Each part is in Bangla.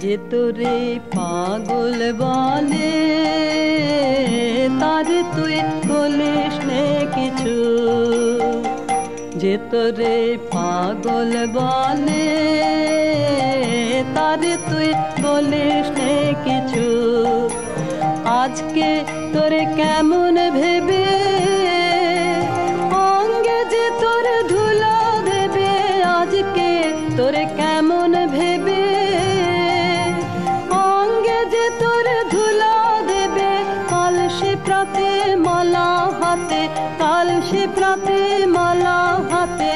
যে তোরে পাগল বলে, তার তুই বলিস কিছু। যে তোরে পাগল বলে, তার তুই বলিস কিছু। আজকে তোরে কেমন ভেবে যে তোর আজকে তোরে কেমন প্রাতে মালা হাতে, কাল সে প্রাতে মালা হাতে,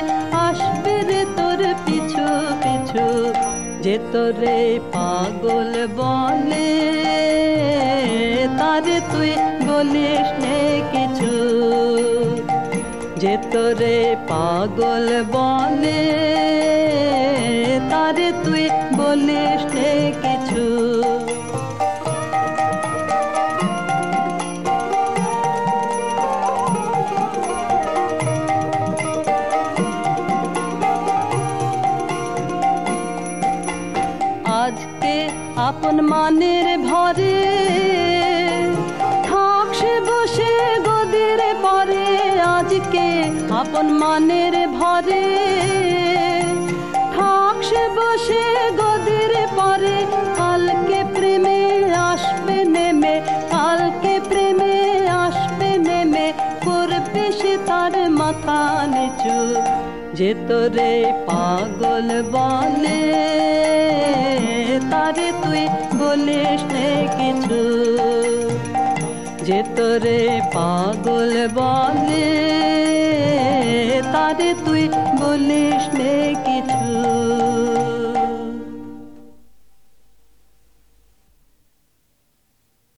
আসবে রে তোর পিছু পিছু, যে তোরে পাগল বলে। তারে তুই বলিস নে কিছু, যে তোরে পাগল বলে। তারে তুই বলিস নে কিছু। আপন মানের ভরে থাকছে বসে গদির পরে আজকে আপন মানের ভরে থাকছে বসে গদির পরে কালকে প্রেমে আসবে নেমে, কালকে প্রেমে আসবে নেমে, করবে সে তার মাথা নিচু যে তোরে পাগল বলে তারে তুই বলিস নে কিছু। যে তোরে পাগল বলে তারে তুই বলিস কিছু।